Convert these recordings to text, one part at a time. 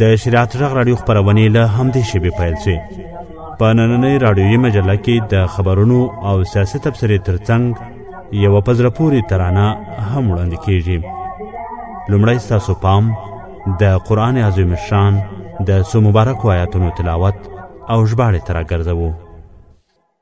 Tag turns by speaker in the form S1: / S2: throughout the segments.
S1: د شریعت غږ راډیو خبرونه له همدې شیبې پیل شوې په نننۍ راډیوي مجله کې د خبرونو او سیاسي تبصرې ترڅنګ یوه په زړه پورې ترانه هم وړاندې کیږي لومړی ستاسو پام د قرآن عظیم شان د څو مبارکو آیاتونو تلاوت او ژباړې ته راګرځوو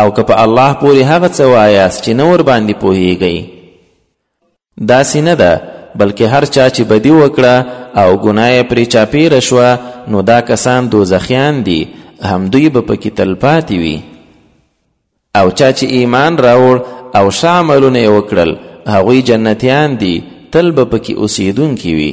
S2: او که په الله پورې هغه څه وایاست چې نه ورباندې پوهیږئ داسې نه ده بلکې هر چا چې بدی وکړه او ګناه یې پرې چاپیره شوه نو دا کسان دوزخیان دي همدوی به پکې تلپاتې وي او چا چې ایمان راوړ او ښه عملونه یې وکړل هغوی جنتیان دي تل به پکې اوسېدونکي وي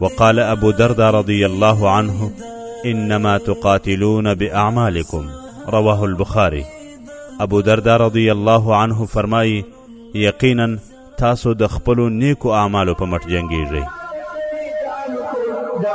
S1: وقال ابو دردا رضي الله عنه انما تقاتلون باعمالكم رواه البخاري ابو دردا رضي الله عنه فرمایي یقینا تاسو د خپلو نیکو اعمالو په مټ جنګیږئ
S3: دا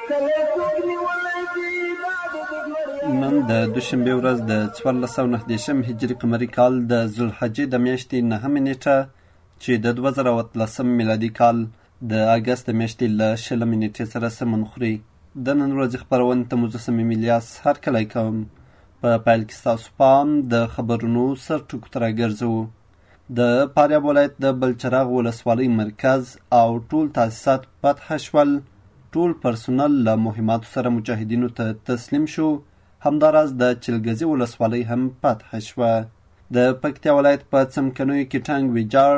S4: نن د دوشنبې ورځ د څوارلس سوه نهه دېرشم هجري قمري کال د ذوالحجې د میاشتې نهمې نېټه چې د دوه زره او اتلسم میلادي کال د اګست د میاشتې له شلمې نېټې سره سمون خوري د نن ورځې خپرونې ته مو زه صمیم الیاس هرکلی کوم په پیل کې ستاسو پام د خبرونو سر ټکو ته راګرځوو د فاریاب ولایت د بلچراغ ولسوالۍ مرکز او ټول تاسیسات فتح شول ټول پرسونل له مهماتو سره مجاهدینو ته تسلیم شو همداراز د چلګزي ولسوالۍ هم فتح شوه د پکتیا ولایت په څمکنیو کې ټانګ ویجاړ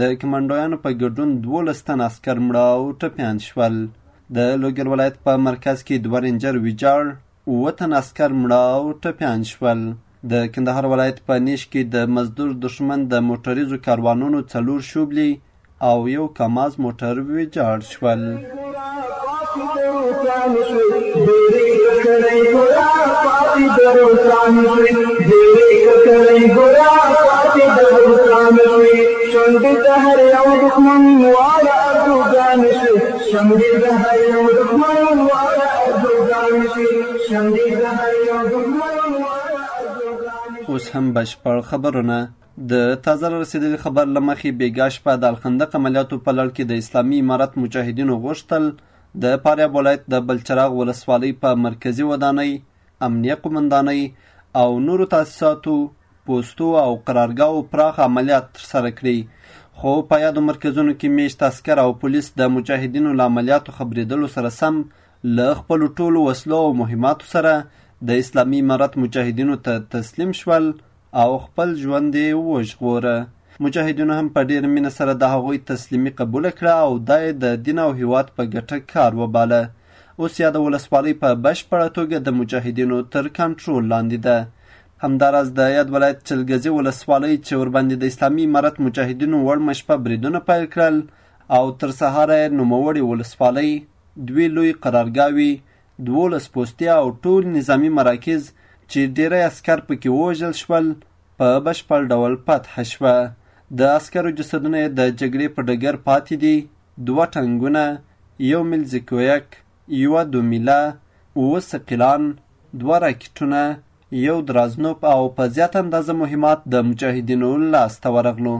S4: د کمانډویانو په ګډون دولس تن عسکر مړه او ټپیان شول د لوګر ولایت په مرکز کې دوه رینجر ویجاړ اووه تنه عسکر مړه او ټپیان شول. د کندهار ولایت په نیش کې د مزدور دښمن د موټریزو کاروانونو څلور شوبلې او یو کاماز موټر ویجاړ شول.
S3: شمدې د هر یو دښمن واړه ارزوګان شي شمدې د هر یو دښمن واړه ارزوګان شي
S4: اوس هم بشپړ خبرونه د تازه را رسېدلي خبر له مخې بېګا شپه د الخندق عملیاتو په لړ کې د اسلامي امارت مجاهدینو غوښتل د فاریاب ولایت د بلچراغ ولسوالۍ په مرکزي ودانۍ امنیه قومندانۍ او نورو تاسیساتو پوستو او قرارګاو پراخ عملیات ترسره کړي خو په یادو مرکزونو کې میشت عسکر او پولیس د مجاهدینو له عملیاتو خبرېدلو سره سم له خپلو ټولو وسلو او مهماتو سره د اسلامي امارت مجاهدینو ته تسلیم شول او خپل ژوند یې وژغوره. مجاهدینو هم په ډېره مینه سره د هغوی تسلیمي قبوله کړه او دا یې د دین او هیواد په ګټه کار وباله. اوس یاده ولسوالۍ په بشپړه توګه د مجاهدینو تر کنټرول لاندې ده. همداراز د یاد ولایت چلګزې ولسوالۍ چې ورباندې د اسلامي امارت مجاهدینو وړمه شپه بریدونه پیل کړل او تر سهاره یې نوموړې ولسوالۍ دوې لوی قرارګاوي دوولس پوستې او ټول نظامي مراکز چې ډېری عسکر پکې ووژل شول په بشپړ ډول فتح شوه د عسکرو جسدونه یې د جګړې په ډګر پاتې دي دوه ټنګونه یو میل زیکویک یوه دومیله اووه سقیلان دوه راکټونه یو درازنوپ او په زیات اندازه مهمات د مجاهدینو لاس ته ورغلو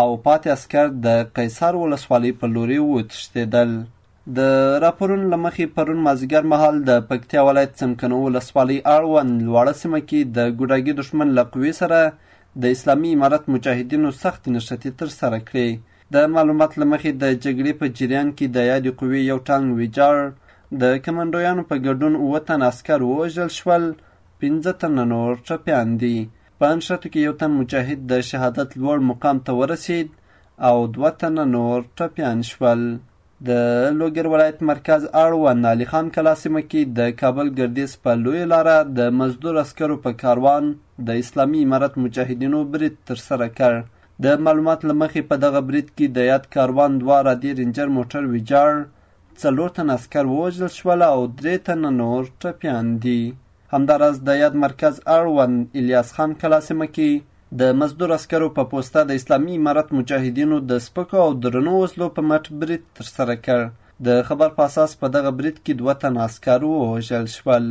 S4: او پاتې عسکر د قیصر ولسوالۍ په لوري وتښتېدل د راپورونو له مخې پرون مازیګر مهال د پکتیا ولایت څمکنو ولسوالۍ اړوند لواړه سیمه کې د ګوډاګي دښمن له قوې سره د اسلامي امارت مجاهدینو سختې نښتې ترسره کړې. د معلومات له مخې د جګړې په جریان کې د یادې قوې یو ټانګ ویجاړ، د کمانډویانو په ګډون اووه تن عسکر ووژل شول، پنځه تنه نور ټپیان دي. په نښتو کې یو تن مجاهد د شهادت لوړ مقام ته ورسید او دوه تنه نور ټپیان شول. د لوګر ولایت مرکز اړوند علي خان کلا سیمه کې د کابل ګردیز په لوی لاره د مزدور عسکرو په کاروان د اسلامي امارت مجاهدینو برید ترسره کړ د معلومات له مخې په دغه برید کې د یاد کاروان دوه رادې رینجر موټر ویجاړ څلور تن عسکر ووژل شول او درې تنه نور ټپیان دي همداراز د یاد مرکز اړوند الیاس خان کلا سیمه کې د مزدور عسکرو په پوسته د اسلامي امارت مجاهدینو د سپکو او درنو وسلو په مټ برید ترسره کړ د خبر په اساس په دغه برید کې دوه تنه عسکر ووژل شول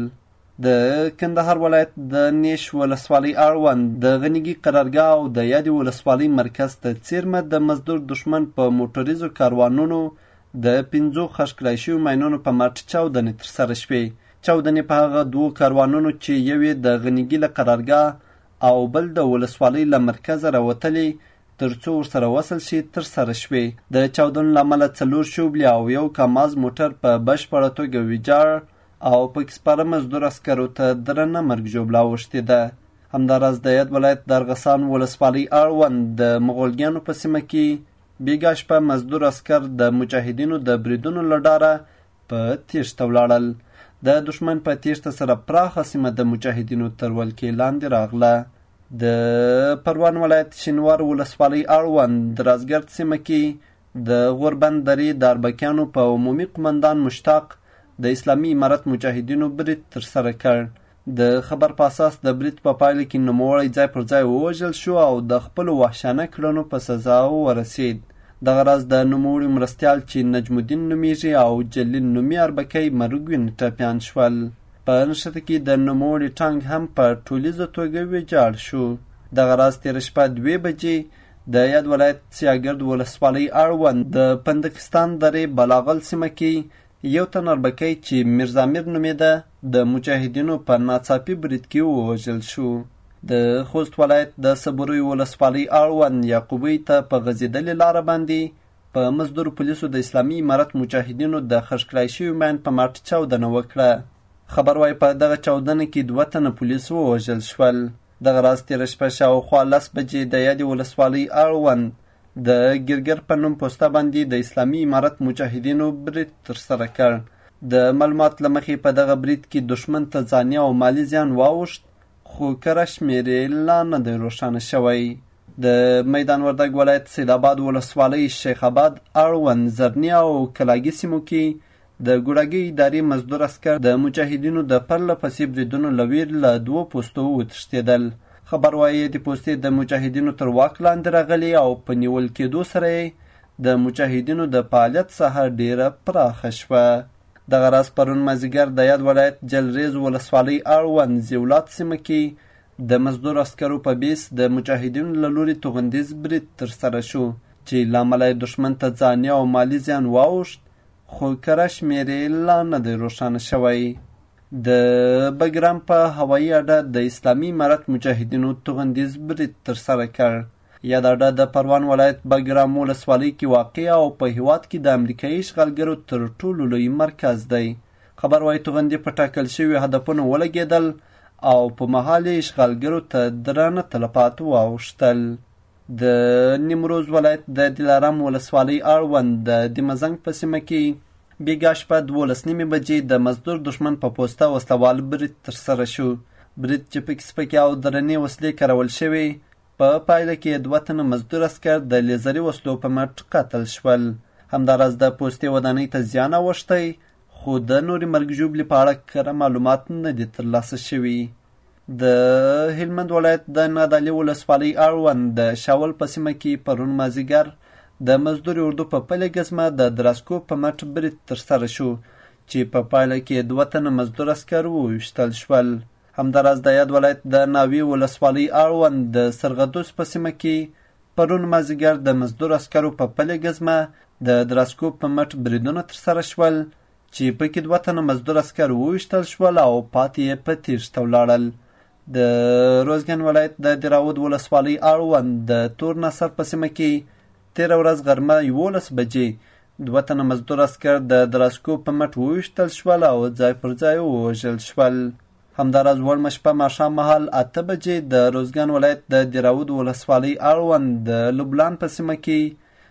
S4: د کندهار ولایت د نیش ولسوالۍ اړوند د غنیګي قرارګاه او د یادې ولسوالۍ مرکز ته څیرمه د مزدور دښمن په موټریزو کاروانونو د پنځو خښ کړای شویو ماینونو په مټ چاودنې ترسره شوې چاودنې په هغه دوو کاروانونو چې یو یې د غنیګي له قرارګاه او بل د ولسوالۍ له مرکزه راوتلې تر څو ورسره وصل شي تر سره شوې د چاودنو له امله څلور شوبلې او یو کاماز موټر په بشپړه توګه ویجاړ او پکې سپاره مزدور عسکرو ته درنه مرګ ژوبله اوښتې ده همداراز د یاد ولایت د ارغسان ولسوالۍ اړوند د مغولګیانو په سیمه کې بیګا شپه مزدور عسکر د مجاهدینو د بریدونو له ډاره په تېښته ولاړل. د دښمن په تېښته سره پراخه سیمه د مجاهدینو تر ولکې لاندې راغله. د پروان ولایت شینوار ولسوالۍ اړوند رازګرد سیمه کې د غوربند درې د اربکیانو په عمومي قومندان مشتاق د اسلامي امارت مجاهدینو برید ترسره کړ. د خبر په اساس د برید په پایله کې نوموړی ځای پر ځای ووژل شو او د خپلو وحشانه کړنو په سزا ورسید. دغه راز د نوموړي مرستیال چې نجم الدین نومیږي او جلیل نومي اربکی مرګوین ټپیان شول. په نښته کې د نوموړي ټانګ هم په ټولیزه توګه ویجاړ شو. دغه راز تېره شپه دوې بجې د یاد ولایت سیاګرد ولسوالۍ اړوند د پندکستان درې بلاغل سیمه کې یو تن اربکی چې میرزا میر نومېده د مجاهدینو په ناڅاپي برید کې ووژل شو. د خوست ولایت د صبوریو ولسوالۍ اړوند یعقوبۍ ته په غځېدلې لاره باندې په مزدور پولیسو د اسلامي امارت مجاهدینو د خښ کړای شوي ماین په مټ چاودنه وکړه. خبر وايي په دغه چاودنه کې دوه تنه پولیس ووژل شول دغه راز تېره شپه شاوخوا لس بجې د یادې ولسوالۍ اړوند د ګرګر په نوم پوسته باندې د اسلامي امارت مجاهدینو برید ترسره کړ د معلومات له مخې په دغه برید کې دښمن ته ځاني او مالي زیان واوښت خو کره شمېر یې لا نه دی روښانه شوی د میدان وردګ ولایت سید آباد ولسوالۍ شیخ آباد اړوند زرنی او کلاګي سیمو کې د ګوډاګي ادارې مزدور عسکر د مجاهدینو د پرله پسې بریدونو له ویر له دوو پوستو وتښتېدل. خبر وايي د پوستې د مجاهدینو تر واک لاندې راغلي او په نیول کېدو سره یې د مجاهدینو د فعالیت ساحه ډېره پراخه شوه. دغه راز پرون مازیګر د یاد ولایت جلریز ولسوالۍ اړوند زیولات سیمه کې د مزدور عسکرو په بیس د مجاهدینو له لوري توغندیز برید ترسره شو چې له امله یې دښمن ته ځاني او مالي زیان واوښت خو کره شمېر یې لا نه دی روښانه شوی. د بګرام په هوایي اډه د اسلامي امارت مجاهدینو توغندیز برید ترسره کړ. یاد اډه د پروان ولایت بګرام ولسوالۍ کې واقع او په هیواد کې د امریکایي اشغالګرو تر ټولو لوی مرکز دی خبر وايي توغندي په ټاکل شویو هدفونو ولګېدل او په مهال یې اشغالګرو ته درانه تلفات واوښتل د نیمروز ولایت د دلارام ولسوالۍ اړوند د دمزنګ په سیمه کې بیګا شپه دولس نیمې بجې د مزدور دښمن په پوسته وسلوال برید ترسره شو برید چې پکې سپکې او درنې وسلې کارول شوې په پا پایله کې دوه تنه مزدور اسکر د لیزري وسلو په مټ قتل شول همداراز د پوستې ودانۍ ته زیان اوښتی خو د نورې مرګ ژوبلې په اړه کره معلومات نه دي ترلاسه شوي د هلمند ولایت د نادعلي ولسوالۍ اړوند د شاول په سیمه کې پرون مازیګر د مزدوري اردو په پلې ګزمه د دراسکو په مټ برید ترسره شو چې په پایله کې دوه تنه مزدور عسکر وویشتل شول همداراز د یاد ولایت د ناوې ولسوالۍ اړوند د سرغدوس په سیمه کې پرون مازیګر د مزدور عسکرو په پلې ګزمه د دراسکو په مټ بریدونه ترسره شول چې پکې دوه تنه مزدور عسکر وویشتل شول او پاتې یې په تیښته ولاړل د روزګان ولایت د دراود ولسوالۍ اړوند د تور نصر په سیمه کې تیره ورځ غرمه یولس بجې دوه تنه مزدور عسکر د دراسکو په مټ وویشتل شول او ځای پر ځای ووژل شول همداراز وړمه شپه ماښام مهال اته بجې د روزګان ولایت د دراود ولسوالۍ اړوند د لبلان په سیمه کې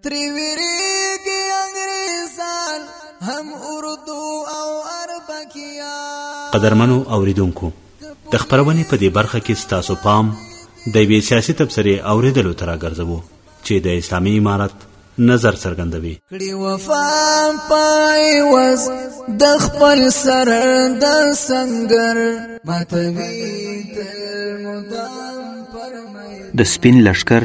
S5: تری ویریږي انګریزان هم اردو او اربکیان
S6: قدرمنو اوریدونکو د خبرونې په دې برخه کې ستاسو پام د وی سیاسي تبصرې اوریدلو تر راګرځوو چې د اسلامي امارت نظر څرګندوي
S5: کړي وفا پای وز د خپل سر د سنگر ماتوي تل مدام پر
S7: د سپین لشکر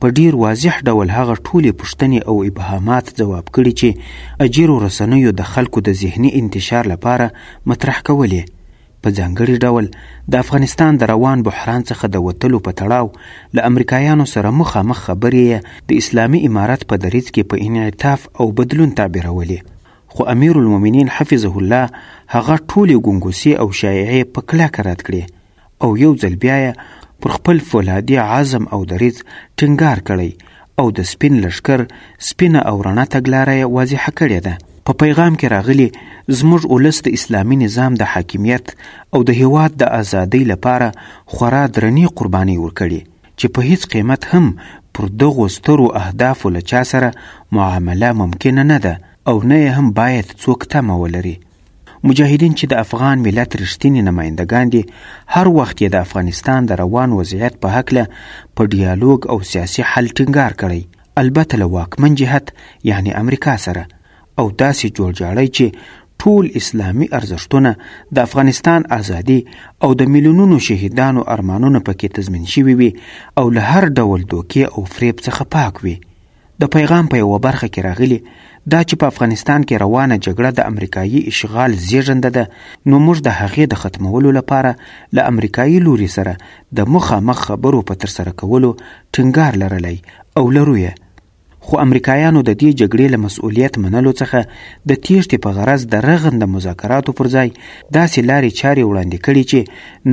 S7: په ډیر واضح ډول هغه ټولې پوښتنې او ابهامات ځواب کړي چې اجیرو رسنیو د خلکو د ذهني انتشار لپاره مطرح کولې په ځانګړي ډول د افغانستان د روان بحران څخه د وتلو په تړاو له امریکایانو سره مخامخ خبرې یې د اسلامي امارت په دریځ کې په انعطاف او بدلون تعبیرولې خو امیر المؤمنین حفظه الله هغه ټولې ګنګوسې او شایعې په کلکه رد کړې او یو ځل بیا یې پر خپل فولادي عزم او دریځ ټینګار کړی او د سپین لشکر سپینه او رڼه تګلاره یې واضحه کړې ده په پیغام کې راغلي زموږ ولس د اسلامي نظام د حاکمیت او د هیواد د ازادۍ لپاره خورا درنې قربانۍ ورکړي چې په هیڅ قیمت هم پر دغو سترو اهدافو له چا سره معامله ممکنه نه ده او نه یې هم باید څوک تمه ولري مجاهدین چې د افغان ملت رښتیني نماینده ګان دي هر وخت یې د افغانستان د روان وضعیت په هکله په ډیالوګ او سیاسي حل ټینګار کړی البته له واکمن جهت یعنی امریکا سره او داسې جوړجاړی چې ټول اسلامي ارزښتونه د افغانستان ازادي او د میلیونونو شهیدانو ارمانونه پکې تضمین شوي وي او له هر ډول دوکې او فریب څخه پاک وي د پیغام په یوه برخه کې راغلي دا چې په افغانستان کې روانه جګړه د امریکایي اشغال زیږنده ده نو موږ د هغې د ختمولو لپاره له امریکایي لوري سره د مخامخ خبرو په ترسره کولو ټینګار لرلی او لرو یې خو امریکایانو د دې جګړې له مسؤلیت منلو څخه د تیښتې په غرض د رغند مذاکراتو پر ځای داسې لارې چارې وړاندې کړي چې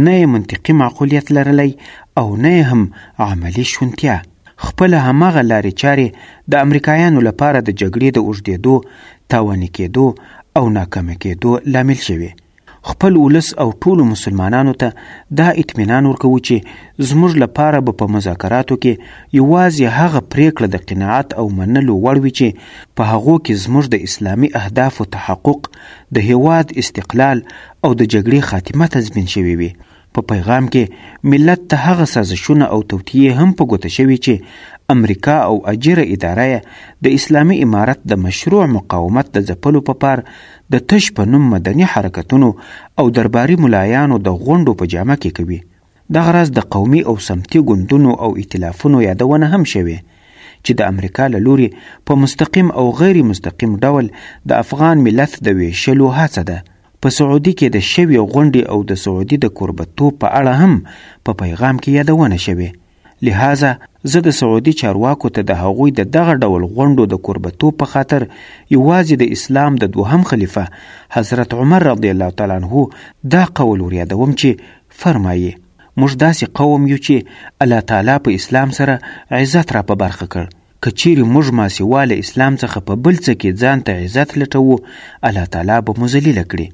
S7: نه یې منطقي معقولیت لرلی او نه یې هم عملي شونتیا خپله هماغه لارې چارې د امریکایانو لپاره د جګړې د اوږدېدو، تاواني کېدو او ناکامه کېدو لامل شوې. خپل ولس او ټولو مسلمانانو ته دا اطمینان ورکوو چې زموږ لپاره به په مذاکراتو کې یوازې هغه پرېکړه د قناعت او منلو وړ وي چې په هغو کې زموږ د اسلامي اهدافو تحقق، د هېواد استقلال او د جګړې خاتمه تضمین شوې وي. په پیغام کې ملت ته هغه سازشونه او توطیې هم په ګوته شوي چې امریکا او اجیره اداره د اسلامي امارت د مشروع مقاومت د ځپلو په پار د تش په نوم مدني حرکتونو او درباري ملایانو د غونډو په جامه کې کوي دغه راز د قومي او سمتي ګوندونو او ائتلافونو یادونه هم شوې چې د امریکا له لوري په مستقیم او غیر مستقیم ډول د افغان ملت د ویشلو هڅه ده په سعودي کې د شوې غونډې او د سعودي د کوربتوب په اړه هم په پیغام کې یادونه شوې لهذا زه د سعودي چارواکو ته د هغوی د دغه ډول غونډو د کوربتوب په خاطر یوازې د اسلام د دوهم خلیفه حضرت عمر رضی الله تعالی عنه دا قول وریادوم چې فرمایي موږ داسې قوم یو چې الله تعالی په اسلام سره عزت را په برخه کړ که چیرې موږ ماسیوا له اسلام څخه په بل څه کې ځان ته عزت لټوو الله تعالی به مو ذلیل کړي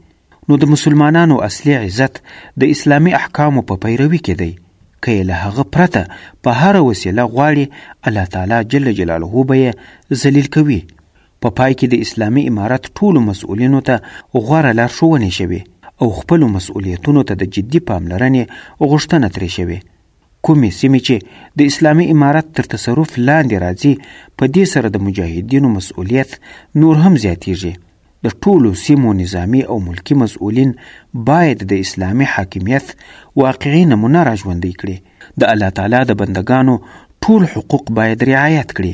S7: نو د مسلمانانو اصلي عزت د اسلامي احکامو په پیروي کې دی که یې له هغه پرته په هره وسیله غواړي الله تعالی جل جلاله به یې ذلیل کوي په پای کې د اسلامي امارت ټولو مسؤلینو ته غوره لارښوونې شوې او خپلو مسؤلیتونو ته د جدي پاملرنې غوښتنه ترې شوې کومې سیمې چې د اسلامي امارت تر تصرف لاندې راځي په دې سره د مجاهدینو مسؤلیت نور هم زیاتیږي د ټولو سیمو نظامی او ملکی مسؤلین باید د اسلامي حاکمیت واقعي نمونه راژوندۍ کړي د الله تعالی د بندګانو ټول حقوق باید رعایت کړي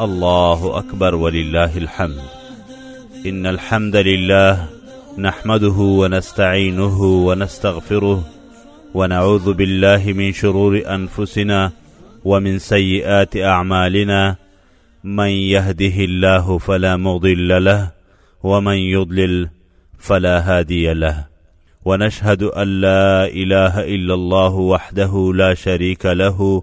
S8: الله
S6: أكبر ولله الحمد إن الحمد لله نحمده ونستعينه ونستغفره ونعوذ بالله من شرور أنفسنا ومن سيئات أعمالنا من يهده الله فلا مضل له ومن يضلل فلا هادي له ونشهد أن لا إله إلا الله وحده لا شريك له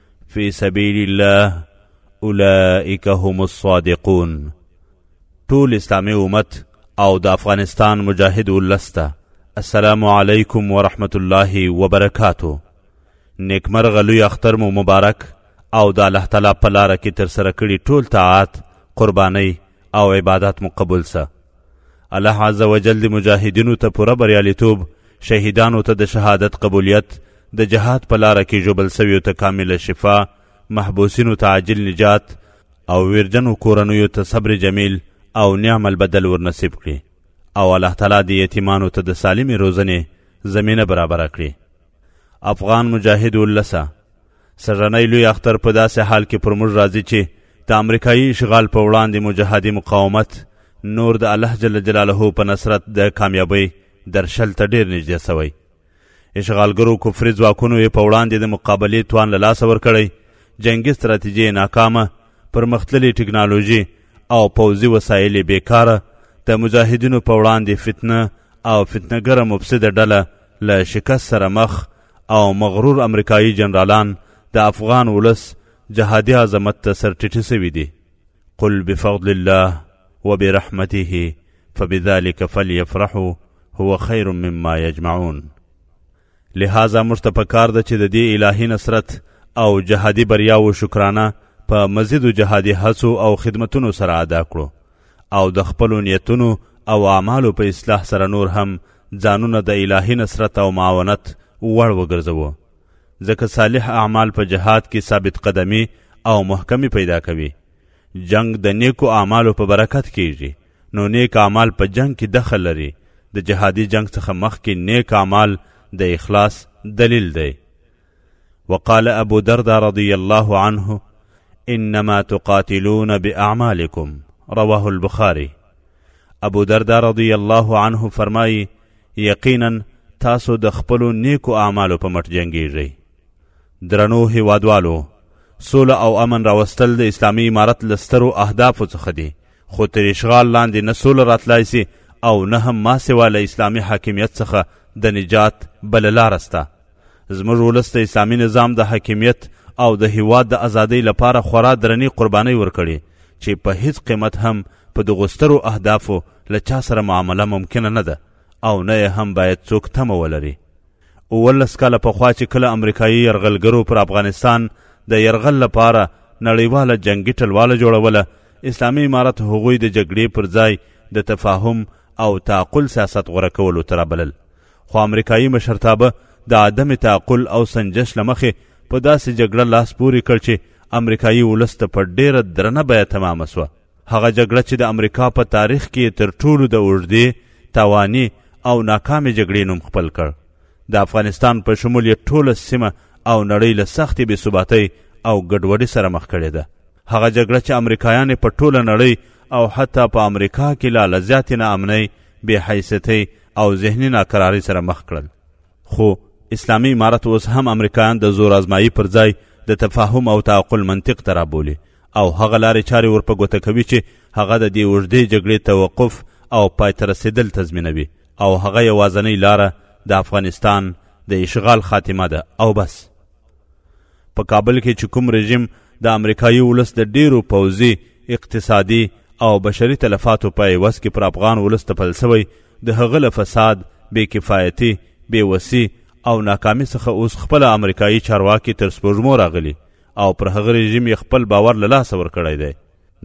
S6: فی سبیل الله اولئک هم الصادقون ټول اسلامي امت او د افغانستان مجاهد ولس ته السلام علیکم ورحمت الله وبرکاتو نیکمرغه لوی اختر مو مبارک او د الله تعالی په لاره کې ترسره کړي ټول طاعات قربانۍ او عبادات مو قبول سه الله عز وجل د مجاهدینو ته پوره بریالیتوب شهیدانو ته د شهادت قبولیت د جهاد په لاره کې ژوبل سویو ته کامله شفا محبوسینو ته عاجل نجات او ویرجنو کورنیو ته صبر جمیل او نعم البدل ورنصیب کړي او الله تعالی د یتیمانو ته د سالمې روزنې زمینه برابره کړي افغان مجاهد ولسه سږنی لوی اختر په داسې حال کې پر موږ راځي چې د امریکایي اشغال په وړاندې مو جهادي مقاومت نور د الله جل جلاله په نصرت د کامیابۍ درشل ته ډیر نږدې سوی اشغالګرو کفري ځواکونو یې په وړاندې د مقابلې توان له لاسه ورکړی جنګي ستراتیژي یې ناکامه پرمختللې ټکنالوژي او پوځي وسایل یې بېکاره د مجاهدینو په وړاندې فتنه او فتنهګره مفسده ډله له شکست سره مخ او مغرور امریکایي جنرالان د افغان ولس جهادي عظمت ته سرټیټي سوي دي قل بفضل الله وبرحمته فبذلك فليفرحوا هو خير مما يجمعون لهذا موږ ته پکار ده چې د دې الهي نصرت او جهادي بریاو شکرانه په مزیدو جهادي هڅو او خدمتونو سره ادا کړو او د خپلو نیتونو او اعمالو په اصلاح سره نور هم ځانونه د الهي نصرت او معاونت وړ وګرځوو ځکه صالح اعمال په جهاد کې ثابت قدمی او محکمی پیدا کوي جنگ د نیکو اعمالو په برکت کیږي نو نیک اعمال په جنگ کې دخل لري د جهادي جنگ څخه مخکې نیک اعمال د اخلاص دلیل دی وقال ابو درد رضي الله عنه انما تقاتلون باعمالكم رواه البخاري ابو درد رضي الله عنه فرمایي یقینا تاسو د خپل نیکو اعمالو په مټ جنگیږئ درنو هیوادوالو سوله او امن راوستل د اسلامي امارت له سترو اهدافو څخه دي خو تر اشغال لاندې نه سوله راتلای سي او نه هم ما سوا له اسلامي حاکمیت څخه د نجات بله لاره سته زموږ ولس د اسلامي نظام د حاکمیت او د هیواد د ازادۍ لپاره خورا درنې قربانۍ ورکړي چې په هیڅ قیمت هم په دغو سترو اهدافو له چا سره معامله ممکنه نه ده او نه یې هم باید څوک تمه ولري اوولس کاله پخوا چې کله امریکایي یرغلګرو پر افغانستان د یرغل لپاره نړیواله جنګي ټلواله جوړوله اسلامي امارت هغوی د جګړې پر ځای د تفاهم او تعقل سیاست غوره کولو ته رابلل خو امریکایي مشرتابه د عدم تعقل او سنجش لمخې په داسې جګړه لاس پورې کړ چې امریکایي ولس ته په ډیره درنه بیه تمامه سوه هغه جګړه چې د امریکا په تاریخ کې تر ټولو د اوږدې تاواني او ناکامې جګړې نوم خپل کړ د افغانستان په شمول یې ټوله سیمه او نړۍ له سختې بې ثباتۍ او ګډوډي سره مخ کړې ده هغه جګړه چې امریکایان په ټوله نړۍ او حتی په امریکا کې لا له زیاتې ناامنۍ بې حیثیتۍ او ذهني ناکرارۍ سره مخ کړل خو اسلامي امارت اوس هم امریکایان د زور ازمایي پر ځای د تفاهم او تعقل منطق ته رابولي او هغه لارې چارې ورپه ګوته کوي چې هغه د دې اوږدې جګړې توقف او پای ته رسېدل تضمینوي او هغه یوازنۍ لاره د افغانستان د اشغال خاتمه ده او بس په کابل کې چې کوم رژیم د امریکایي ولس د ډیرو پوځي اقتصادي او بشري تلفاتو په عوض کې پر افغان ولس تپل سوی د هغه له فساد بې کفایتي بې وسی او ناکامي څخه اوس خپله امریکایي چارواکي تر سپوږمو راغلي او پر هغه رژیم یې خپل باور له لاسه ورکړی دی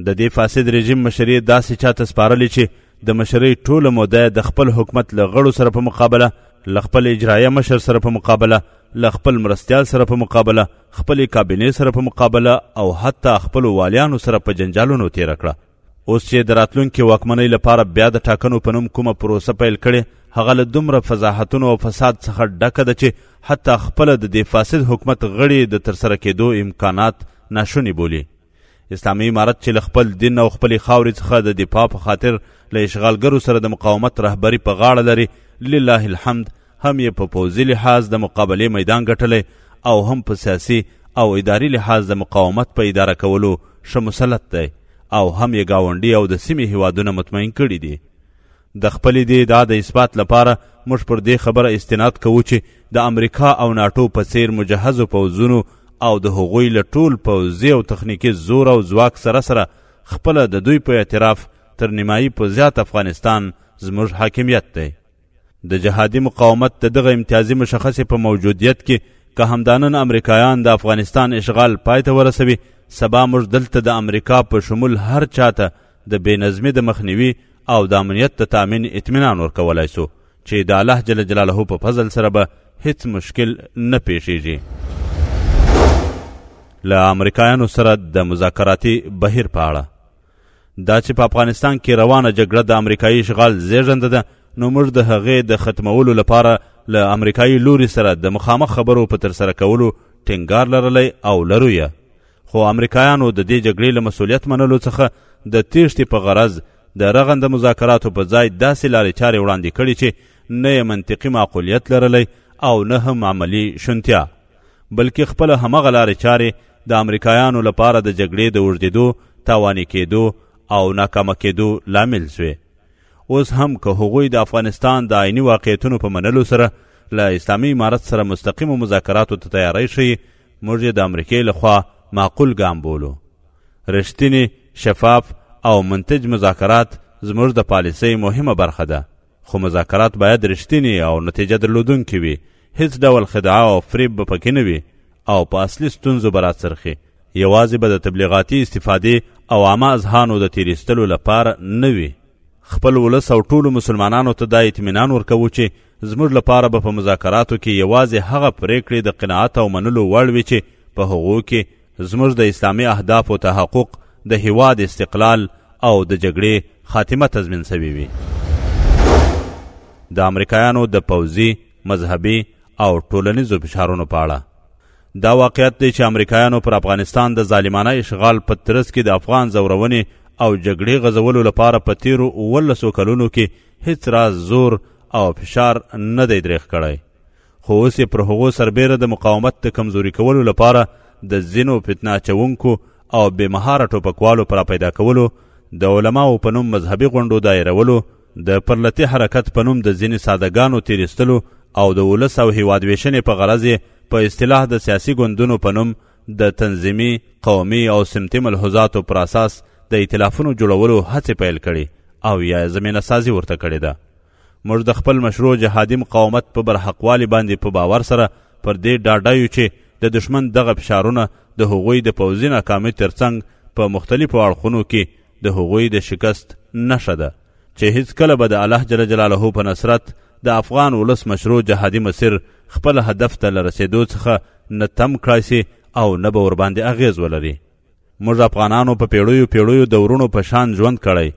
S6: د دې فاسد رژیم مشري داسې چاته سپارلې چې د مشرۍ ټوله موده د خپل حکومت له غړو سره په مقابله له خپل اجرایه مشر سره په مقابله له خپل مرستیال سره په مقابله خپلې کابینې سره په مقابله او حتی خپلو والیانو سره په جنجالونو تېره کړه اوس چې د راتلونکې واکمنۍ لپاره بیا د ټاکنو په نوم کومه پروسه پیل کړې هغه له دومره فضاحتونو او فساد څخه ډکه ده چې حتی خپله د دې فاسد حکومت غړي د ترسره کېدو امکانات ناشوني بولي اسلامي امارت چې له خپل دین او خپلې خاورې څخه د دفاع په خاطر له اشغالګرو سره د مقاومت رهبري په غاړه لري لله الحمد هم یې په پوځي لحاظ د مقابلې میدان ګټلی او هم په سیاسي او اداري لحاظ د مقاومت په اداره کولو ښه مسلط دی او هم یې ګاونډي او د سیمې هیوادونه مطمئن کړي دي د خپلې دې ادعا د اثبات لپاره موږ پر دې خبره استناد کوو چې د امریکا او ناټو په څیر مجهزو پوځونو او د هغوی له ټول پوځي او تخنیکي زور او ځواک سره سره خپله د دوی په اعتراف تر نیمایي په زیات افغانستان زموږ حاکمیت دی د جهادي مقاومت د دغه امتیازي مشخصې په موجودیت کې که همدانن امریکایان د افغانستان اشغال پای ته ورسوي سبا موږ دلته د امریکا په شمول هر چاته د بې نظمي د مخنیوي او د امنیت د تامین اطمینان ورکولای سو چې د الله جل جلاله په فضل سره به هیڅ مشکل نه پیښیږي له امریکایانو سره د مذاکراتي بهیر په اړه دا چې په افغانستان کې روانه جګړه د امریکایي اشغال زیږنده ده نو موږ د هغې د ختمولو لپاره له امریکایي لوري سره د مخامخ خبرو په ترسره کولو ټینګار لرلی او لرو یې خو امریکایانو د دې جګړې له مسولیت منلو څخه د تیښتې په غرض د رغنده مذاکراتو په ځای داسې لارې چارې وړاندې کړې چې نه یې منطقي معقولیت لرلی او نه هم عملی شونتیا بلکې خپل همغه لارې چارې د امریکایانو لپاره د جګړې د اوږدېدو تاواني کېدو او ناکامه کېدو لامل شوې اوس هم که هغوی د افغانستان د عیني واقعیتونو په منلو سره له اسلامي امارت سره مستقیمو مذاکراتو ته تیاری ښیي موږ یې د امریکې لخوا معقول ګام بولو. رښتیني، شفاف او منتج مذاکرات زموږ د پالیسۍ مهمه برخه ده، خو مذاکرات باید رښتیني او نتیجه درلودونکي وي، هیڅ ډول خدعه او فریب به پکې نه وي او په اصلي ستونزو به راڅرخي، یوازې به د تبلیغاتي استفادې او عامه اذهانو د تیر ایستلو لپاره نه وي. خپل ولس او ټولو مسلمانانو ته دا اطمینان ورکوو چې زموږ لپاره به په مذاکراتو کې یوازې هغه پریکړې د قناعت او منلو وړ وي چې په هغو کې زموږ د اسلامي اهدافو تحقق د هیواد استقلال او د جګړې خاتمه تضمین شوې وي د امریکایانو د پوځي مذهبي او ټولنیزو فشارونو په اړه دا واقعیت دی چې امریکایانو پر افغانستان د ظالمانه اشغال په ترڅ کې د افغان ځورونې او جګړې غځولو لپاره په تیرو اوولسو کلونو کې هیڅ راز زور او فشار نه دی درېغ کړی خو اوس یې پر هغو سربېره د مقاومت د کمزوري کولو لپاره د ځینو فتنه اچوونکو او بې مهاره ټوپکوالو پر پیدا کولو د علماو په نوم مذهبي غونډو دایرولو د پرلتي حرکت په نوم د ځینې سادهګانو تیریستلو او د ولس او هیواد ویشنې په غرض یې په اصطلاح د سیاسي ګوندونو په نوم د تنظیمي، قومي او سمتي ملحوظاتو پر اساس د ایتلافونو جوړولو هڅې پیل کړي او یا زمینه سازي ورته کړې ده. موږ د خپل مشروع جهادي مقاومت په برحقوالي باندې په باور سره پر دې ډاډه یو چې د دښمن دغه فشارونه د هغوی د پوځي ناکامۍ ترڅنګ په مختلفو اړخونو کې د هغوی د شکست نښه ده. چې هیڅ کله به د الله جل جلاله په نصرت د افغان ولس مشروع جهادي مسیر خپل هدف ته له رسېدو څخه نه تم کړای سي او نه به ورباندې اغېز ولري موږ افغانانو په پیړیو پیړیو د ورونو په شان ژوند کړی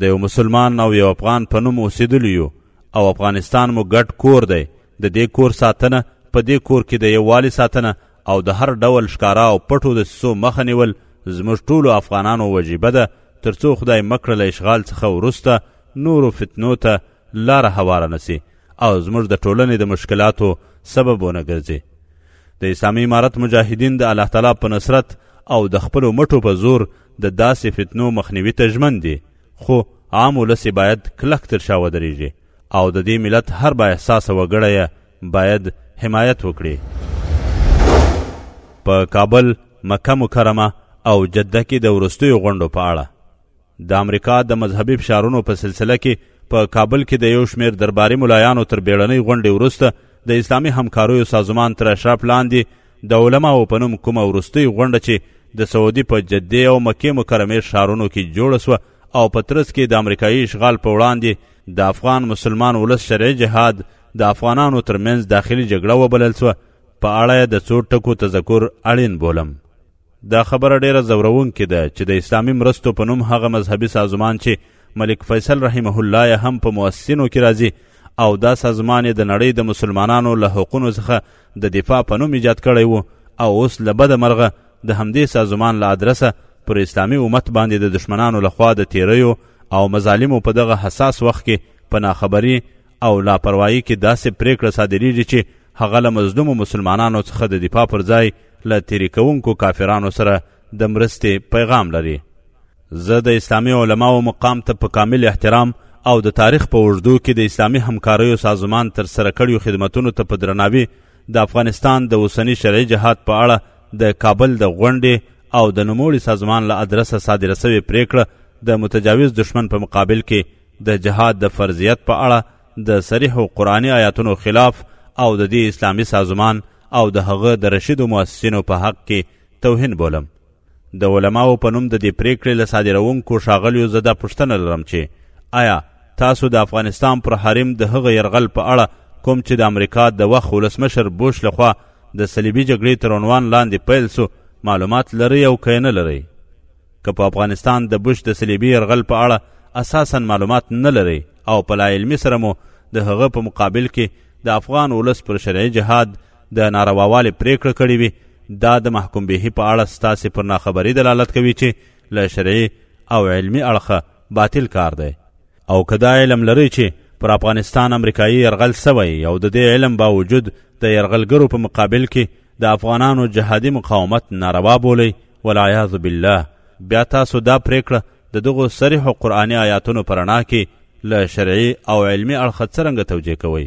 S6: د یو مسلمان او یو افغان په نوم اوسېدلی یو او افغانستان مو ګډ کور دی د دې کور ساتنه په دې کور کې د یووالي ساتنه او د هر ډول ښکارا او پټو د سسو مخه نیول زموږ ټولو افغانانو وجیبه ده ترڅو خدای مکړه له اشغال څخه وروسته نورو فتنو ته لاره هواره نسی او زموږ د ټولنې د مشکلاتو سبب ونه ګرځي د اسلامي امارت مجاهدین د الله تعالی په نصرت او د خپلو مټو په زور د داسې فتنو مخنیوي ته ژمن دي خو عام ولس باید کلک تر شا ودرېږي او د دې ملت هر با احساسه وګړی باید حمایت وکړي په کابل مکه مکرمه او جده کې د وروستیو غونډو په اړه د امریکا د مذهبي فشارونو په سلسله کې په کابل کې د یو شمیر درباري ملایانو تر بیړنۍ غونډې وروسته د اسلامي همکاریو سازمان تر اشراف لاندې د علماو په نوم کومه وروستۍ غونډه چې د سعودي په جدې او مکې مکرمې ښارونو کې جوړه سوه او په ترڅ کې د امریکایي اشغال په وړاندې د افغان مسلمان ولس شرعي جهاد د افغانانو ترمنځ داخلي جګړه وبلل سوه په اړه د څو ټکو تذکر اړین بولم دا خبره ډیره ځورونکې ده چې د اسلامي مرستو په نوم هغه مذهبي سازمان چې ملک فیصل رحمه الله یې هم په مؤسسینو کې راځي او دا سازمان یې د نړۍ د مسلمانانو له حقونو څخه د دفاع په نوم ایجاد کړی و او اوس له بده مرغه د همدې سازمان له ادرسه پر اسلامي امت باندې د دشمنانو لخوا د تیریو او مظالمو په دغه حساس وخت کې په ناخبري او لاپروايي کې داسې پریکړه صادریږي چې هغه له مظلومو مسلمانانو څخه د دفاع پر ځای له تیری کوونکو کافرانو سره د مرستې پیغام لري زه د اسلامي علماو مقام ته په کامل احترام او د تاریخ په اوږدو کې د اسلامي همکاریو سازمان تر سره کړیو خدمتونو ته په درناوي د افغانستان د اوسني شرعي جهاد په اړه د کابل د غونډې او د نوموړي سازمان له ادرسه صادره سوې پرېکړه د متجاوز دښمن په مقابل کې د جهاد د فرضیت په اړه د صریحو قرآني آیاتونو خلاف او د دې اسلامي سازمان او د هغه د رشیدو مؤسسینو په حق کې توهین بولم. د علماوو په نوم د دې پرېکړې له صادروونکو ښاغلیو زه دا پوښتنه لرم چې آیا تاسو د افغانستان پر حریم د هغه یرغل په اړه کوم چې د امریکا د وخت ولسمشر بوش لخوا د صلیبي جګړې تر عنوان لاندې پیل سو معلومات لرئ او که نه لرئ که په افغانستان د بوش د صلیبي یرغل په اړه اساسا معلومات نه لرئ او په لاعلمي سره مو د هغه په مقابل کې د افغان ولس پر شرعي جهاد د نارواوالې پریکړه کړې وي دا د محکوم بهي په اړه ستاسې پر ناخبري دلالت کوي چې له شرعي او علمي اړخه باطل کار دی او که دا علم لرئ چې پر افغانستان امریکایي یرغل سوی او د دې علم باوجود د یرغلګرو په مقابل کې د افغانانو جهادي مقاومت ناروا بولئ والعیاذ بالله بیا تاسو دا پریکړه د دغو صریح قرآني آیاتونو په رڼا کې له شرعي او علمي اړخه څرنګه توجیه کوئ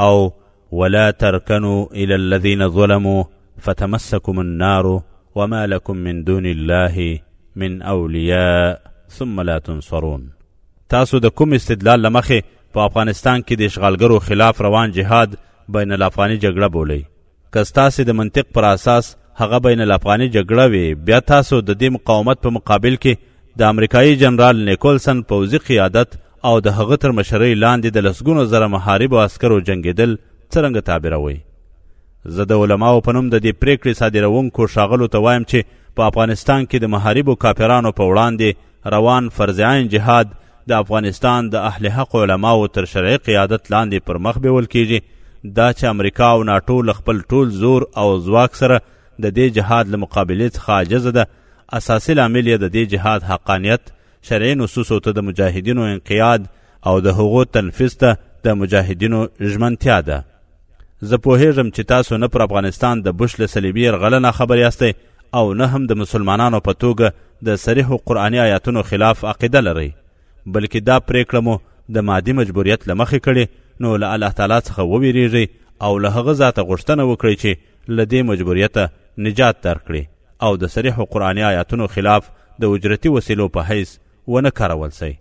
S6: او ولا ترکنو الى الذين ظلموا فتمسكم النار وما لكم من دون الله من اولیاء ثم لا تنصرون تاسو د کوم استدلال لمخې په افغانستان کې د اشغالګرو خلاف روان جهاد بین الافغاني جګړه بولئ که ستاسې د منطق پر اساس هغه بین الافغاني جګړه وي بیا تاسو د دې مقاومت په مقابل کې د امریکایي جنرال نیکولسن پوځي قیادت او د هغه تر مشرۍ لاندې د لسګونو زره محاربو عسکرو جنګېدل څرنګه تعبیروئ زه د علماو په نوم د دې پریکړې صادرونکو ښاغلو ته وایم چې په افغانستان کې د محاربو کاپیرانو په وړاندې روان فرضعین جهاد د افغانستان د اهل حق علماو تر شرعي قیادت لاندې پر مخ بیول کیږي دا چې امریکا او ناټو له خپل ټول زور او ځواک سره د دې جهاد له مقابلې څخه عاجزه ده اساسي لامل یې د دې جهاد حقانیت شرعي نصوصو ته د مجاهدینو انقیاد او د هغو تنفیذ ته د مجاهدینو ژمنتیا ده زه پوهیږم چې تاسو نه پر افغانستان د بوش له صلیبي یرغله نه خبر یاستئ او نه هم د مسلمانانو په توګه د صریحو قرآني آیاتونو خلاف عقیده لرئ بلکې دا پریکړه مو د مادي مجبوریت له مخې کړې نو له الله تعالی څخه وویریږئ او له هغه ذاته غوښتنه وکړئ چې له دې مجبوریته نجات درکړي او د صریحو قرآني آیاتونو خلاف د اجرتي وسیلو په حیث ونه کارول شي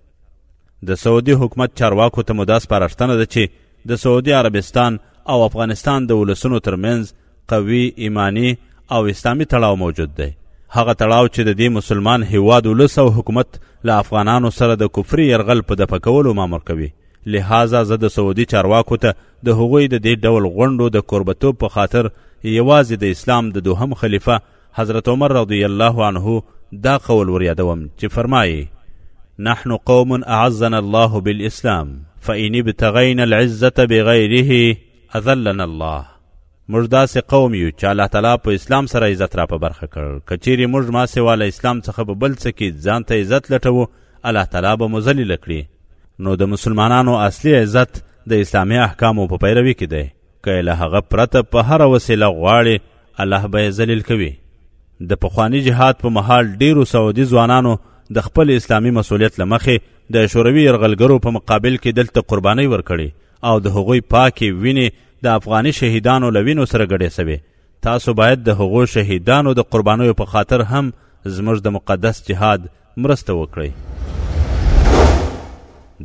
S6: د سعودي حکومت چارواکو ته مو دا سپارښتنه ده چې د سعودي عربستان او افغانستان د ولسونو ترمنځ قوي ایماني او اسلامي تړاو موجود دی هغه تړاو چې د دې مسلمان هیواد ولس او حکومت له افغانانو سره د کفري یرغل په دفع کولو مامور کوي لهذا زه د سعودي چارواکو ته د هغوی د دې ډول غونډو د کوربتوب په خاطر یوازې د اسلام د دوهم خلیفه حضرت عمر رضی الله عنه دا قول وریادوم چې فرمایي نحن قوم اعزنا الله بالاسلام فان ابتغینا العزه بغیره اذلنا الله موږ داسې قوم یو چې الله تعالی په اسلام سره عزت را په برخه کړ که چیرې موږ ما سوا له اسلام څخه په بل څه کې ځان ته عزت لټوو الله تعالی به مو ذلیله کړي نو د مسلمانانو اصلي عزت د اسلامي احکامو په پیروي کې دی که له هغه پرته په هره وسیله غواړي الله به یې ذلیل کوي د پخواني جهاد په مهال ډیرو سعودي ځوانانو د خپل اسلامي مسولیت له مخې د شوروي یرغلګرو په مقابل کې دلته قربانۍ ورکړي او د هغوی پاکې وینې د افغاني شهیدانو له وینو سره ګډې سوې تاسو باید د هغو شهیدانو د قربانیو په خاطر هم زموږ د مقدس جهاد مرسته وکړئ.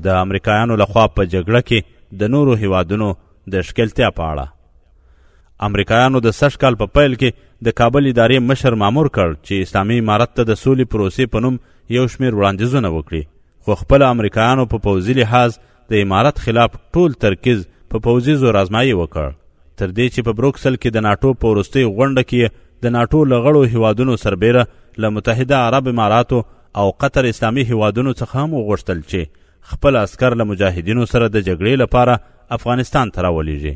S6: د امریکایانو لخوا په جګړه کې د نورو هیوادونو د ښکېلتیا په اړه امریکایانو د سږ کال په پیل کې د کابل ادارې مشر مامور کړ چې اسلامي امارت ته د سولې پروسې په نوم یو شمېر وړاندیزونه وکړي خو خپله امریکایانو په پوځي لحاظ د امارت خلاف ټول ترکیز په پوځي زورازمایي وکړ، تر دې چې په بروکسل کې د ناټو په وروستۍ غونډه کې یې د ناټو له غړو هېوادونو سربېره له متحده عرب اماراتو او قطر اسلامي هېوادونو څخه هم وغوښتل چې خپل عسکر له مجاهدینو سره د جګړې لپاره افغانستان ته راولېږي.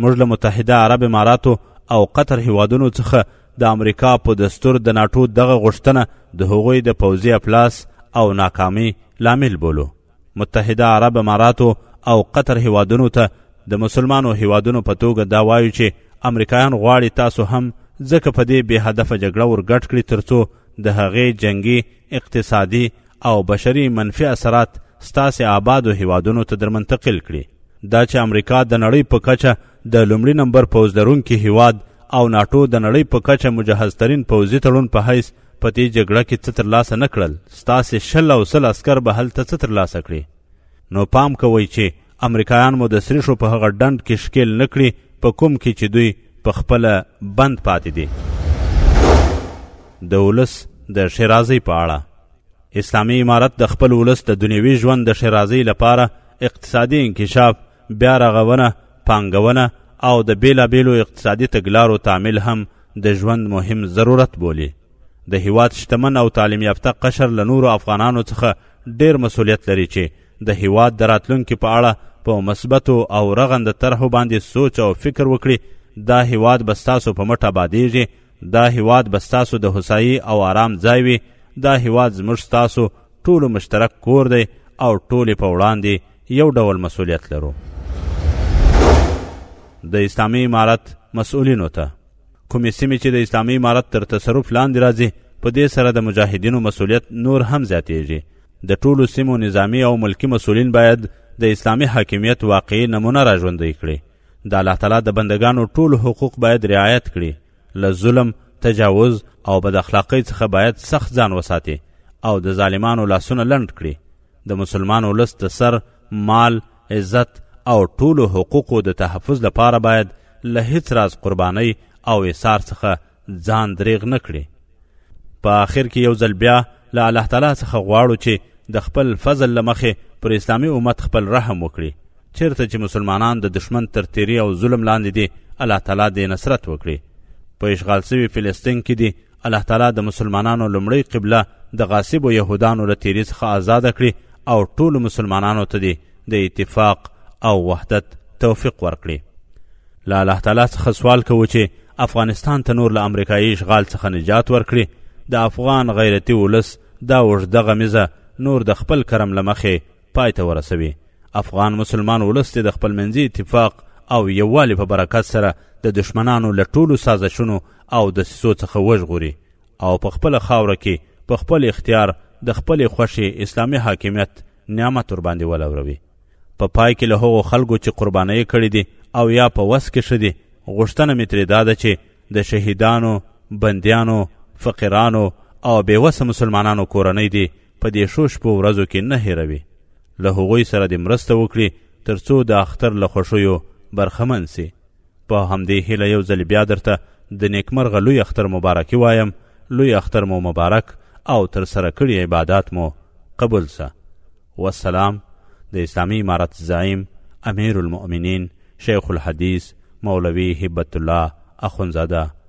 S6: موږ له متحده عرب اماراتو او قطر هېوادونو څخه د امریکا په دستور د ناټو دغه غوښتنه د هغوی د پوځي افلاس او ناکامۍ لامل بولو. متحده عرب اماراتو او قطر هیوادونو ته د مسلمانو هیوادونو په توګه دا وایو چې امریکایان غواړي تاسو هم ځکه په دې بې هدفه جګړه ورګډ کړي ترڅو د هغې جنگي اقتصادي او بشري منفي اثرات ستاسې آبادو هیوادونو ته در منتقل کړي دا چې امریکا د نړۍ په کچه د لومړي نمبر پوځ لرونکي هیواد او ناټو د نړۍ په کچه مجهز ترین پوځي تړون په حیث په دې جګړه کې څه ترلاسه نه کړل ستاسې شل او سل عسکر به هلته څه ترلاسه کړي نو پام کوئ چې امریکایان مو د سریښو په هغه ډنډ کې ښکیل نه کړي په کوم کې چې دوی په خپله بند پاتې دي د ولس د ښېرازۍ په اړه اسلامي امارت د خپل ولس د دنیوي ژوند د ښېرازۍ لپاره اقتصادي انکشاف بیا رغونه، پانګونه او د بېلابېلو اقتصادي تګلارو تعمیل هم د ژوند مهم ضرورت بولي. د هېواد شتمن او تعلیم یافته قشر له نورو افغانانو څخه ډېر مسؤلیت لري چې د هېواد د راتلونکي په اړه په مثبتو او رغنده طرحو باندې سوچ او فکر وکړي، دا هېواد به ستاسو په مټ ابادېږي، دا هېواد به ستاسو د هوسايي او ارام ځای وي، دا هېواد زموږ ستاسو ټولو مشترک کور دی او ټولې په وړاندې یو ډول مسؤلیت لرو د اسلامي امارت مسؤلینو ته کومې سیمې چې د اسلامي امارت تر تصرف لاندې راځي په دې سره د مجاهدینو مسؤلیت نور هم زیاتیږي د ټولو سیمو نظامی او ملکی مسؤلین باید د اسلامي حاکمیت واقعي نمونه را ژوندۍ کړي د الله تعالی د بندگانو ټول حقوق باید رعایت کړي له ظلم تجاوز او بد اخلاقۍ څخه باید سخت ځان وساتي او د ظالمانو لاسونه لنډ کړي د مسلمان ولس د سر، مال، عزت او ټولو حقوقو د تحفظ لپاره باید له هیڅ راز قربانۍ او ایثار څخه ځان دریغ نه کړي. په آخر کې یو ځل بیا له الله تعالی څخه غواړو چې د خپل فضل له مخې پر اسلامي امت خپل رحم وکړي. چیرته چې مسلمانان د دښمن تر تیري او ظلم لاندې دي الله تعالی دې نصرت وکړي. په اشغال سوي فلسطین کې دي الله تعالی د مسلمانانو لومړی قبله د غاصبو یهودانو له تیري څخه آزاده کړي او ټولو مسلمانانو ته دې د اتفاق او وحدت توفیق ورکړي له الله تعالی څخه سوال کوو چې افغانستان ته نور له امریکایي اشغال څخه نجات ورکړي د افغان غیرتي ولس دا اوږده غمیزه نور د خپل کرم له مخې پای ته ورسوي افغان مسلمان ولس دې د خپلمنځي اتفاق او یووالي په برکت سره د دشمنانو له ټولو سازشونو او دسیسو څخه وژغوري او په خپله خاوره کې په خپل اختیار د خپلې خوښې اسلامي حاکمیت نعمت ورباندې ولوروي په پای کې له هغو خلکو چې قربانۍ کړې دي او یا په وس کې ښه دي غوښتنه مې ترې دا ده چې د شهیدانو بندیانو فقیرانو او بېوسه مسلمانانو کورنۍ دي په دې ښو شپو ورځو کې نه هېروي، له هغوی سره دې مرسته وکړي تر څو د اختر له خوښیو برخمن شي. په همدې هیله یو ځل بیا درته د نیکمرغه لوی اختر مبارکي وایم، لوی اختر مو مبارک او تر سره کړي عبادات مو قبول شه. والسلام د اسلامي امارت زعیم امیر المؤمنین شیخ الحدیث مولوي هبت الله
S8: اخوندزاده.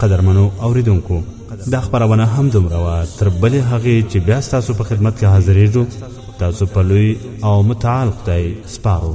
S6: قدرمنو اوریدونکو دا خبرونه هم دومره وه تر بلې هغې چې بیا ستاسو په خدمت کې حاضرېږو تاسو په لوی او متعال خدای سپارو